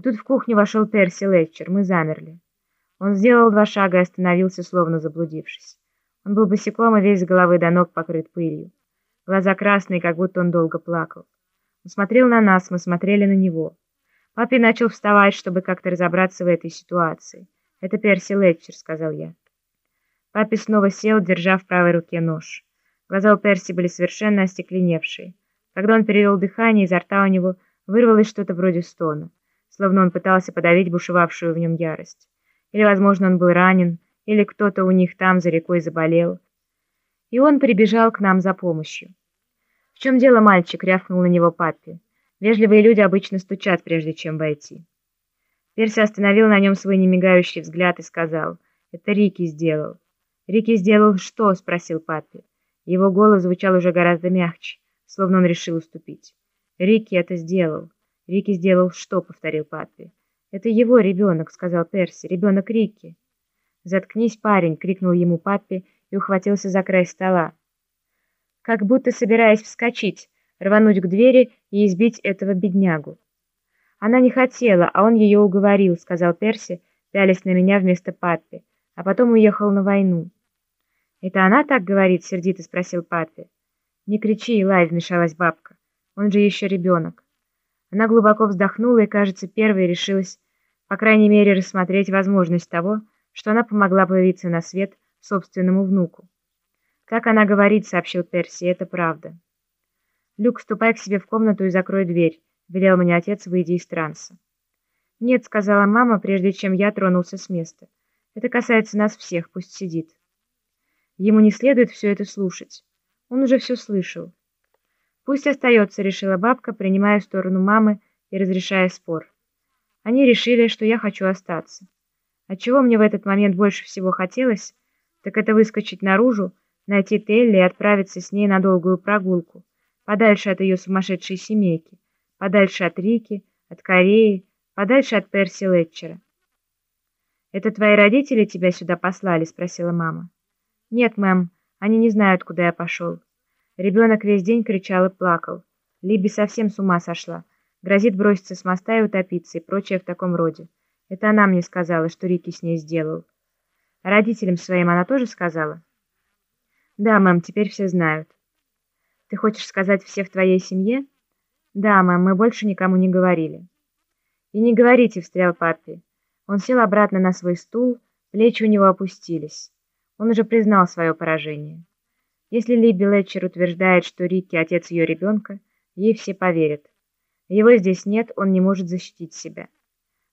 И тут в кухню вошел Перси Летчер. Мы замерли. Он сделал два шага и остановился, словно заблудившись. Он был босиком и весь с головы до ног покрыт пылью. Глаза красные, как будто он долго плакал. Он смотрел на нас, мы смотрели на него. Папе начал вставать, чтобы как-то разобраться в этой ситуации. «Это Перси Летчер», — сказал я. Папе снова сел, держа в правой руке нож. Глаза у Перси были совершенно остекленевшие. Когда он перевел дыхание, изо рта у него вырвалось что-то вроде стона, словно он пытался подавить бушевавшую в нем ярость. Или, возможно, он был ранен, или кто-то у них там за рекой заболел. И он прибежал к нам за помощью. «В чем дело, мальчик?» — рявкнул на него папе. Вежливые люди обычно стучат, прежде чем войти. Перси остановил на нем свой немигающий взгляд и сказал, «Это Рики сделал». «Рики сделал что?» — спросил папе. Его голос звучал уже гораздо мягче, словно он решил уступить. «Рики это сделал». «Рики сделал что?» — повторил папе. «Это его ребенок», — сказал Перси. «Ребенок Рики». «Заткнись, парень!» — крикнул ему папе и ухватился за край стола. Как будто собираясь вскочить, рвануть к двери и избить этого беднягу. «Она не хотела, а он ее уговорил», — сказал Перси, пялясь на меня вместо папе, а потом уехал на войну. «Это она так говорит?» — сердито спросил папе. «Не кричи, Илай», — вмешалась бабка. «Он же еще ребенок». Она глубоко вздохнула и, кажется, первой решилась, по крайней мере, рассмотреть возможность того, что она помогла появиться на свет собственному внуку. «Так она говорит», — сообщил Перси, — «это правда». «Люк, ступай к себе в комнату и закрой дверь», — велел мне отец, выйдя из транса. «Нет», — сказала мама, прежде чем я тронулся с места. «Это касается нас всех, пусть сидит». Ему не следует все это слушать. Он уже все слышал. «Пусть остается», — решила бабка, принимая сторону мамы и разрешая спор. Они решили, что я хочу остаться. А чего мне в этот момент больше всего хотелось, так это выскочить наружу, найти Телли и отправиться с ней на долгую прогулку, подальше от ее сумасшедшей семейки, подальше от Рики, от Кореи, подальше от Перси Летчера. «Это твои родители тебя сюда послали?» — спросила мама. «Нет, мэм, они не знают, куда я пошел». Ребенок весь день кричал и плакал. Либи совсем с ума сошла. Грозит броситься с моста и утопиться, и прочее в таком роде. Это она мне сказала, что Рики с ней сделал. родителям своим она тоже сказала? Да, мэм, теперь все знают. Ты хочешь сказать все в твоей семье? Да, мэм, мы больше никому не говорили. И не говорите, встрял папе. Он сел обратно на свой стул, плечи у него опустились. Он уже признал свое поражение. Если Либи Летчер утверждает, что Рикки – отец ее ребенка, ей все поверят. Его здесь нет, он не может защитить себя.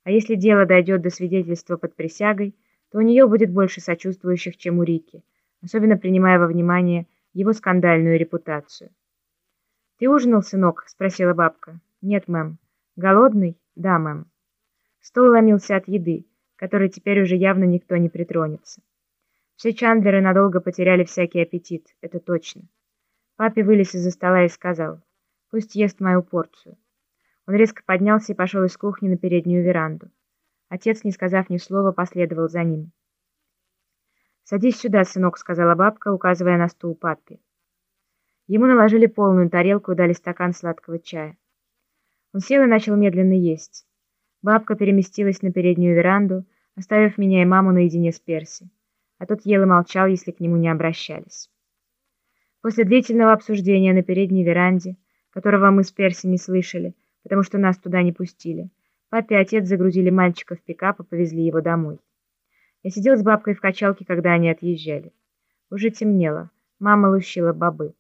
А если дело дойдет до свидетельства под присягой, то у нее будет больше сочувствующих, чем у Рики, особенно принимая во внимание его скандальную репутацию. «Ты ужинал, сынок?» – спросила бабка. «Нет, мэм». «Голодный?» «Да, мэм». Стол ломился от еды, которой теперь уже явно никто не притронется. Все Чандлеры надолго потеряли всякий аппетит, это точно. Папе вылез из-за стола и сказал, пусть ест мою порцию. Он резко поднялся и пошел из кухни на переднюю веранду. Отец, не сказав ни слова, последовал за ним. «Садись сюда, сынок», — сказала бабка, указывая на стул папе. Ему наложили полную тарелку и дали стакан сладкого чая. Он сел и начал медленно есть. Бабка переместилась на переднюю веранду, оставив меня и маму наедине с Перси а тот ел и молчал, если к нему не обращались. После длительного обсуждения на передней веранде, которого мы с Перси не слышали, потому что нас туда не пустили, папа и отец загрузили мальчика в пикап и повезли его домой. Я сидел с бабкой в качалке, когда они отъезжали. Уже темнело, мама лущила бобы.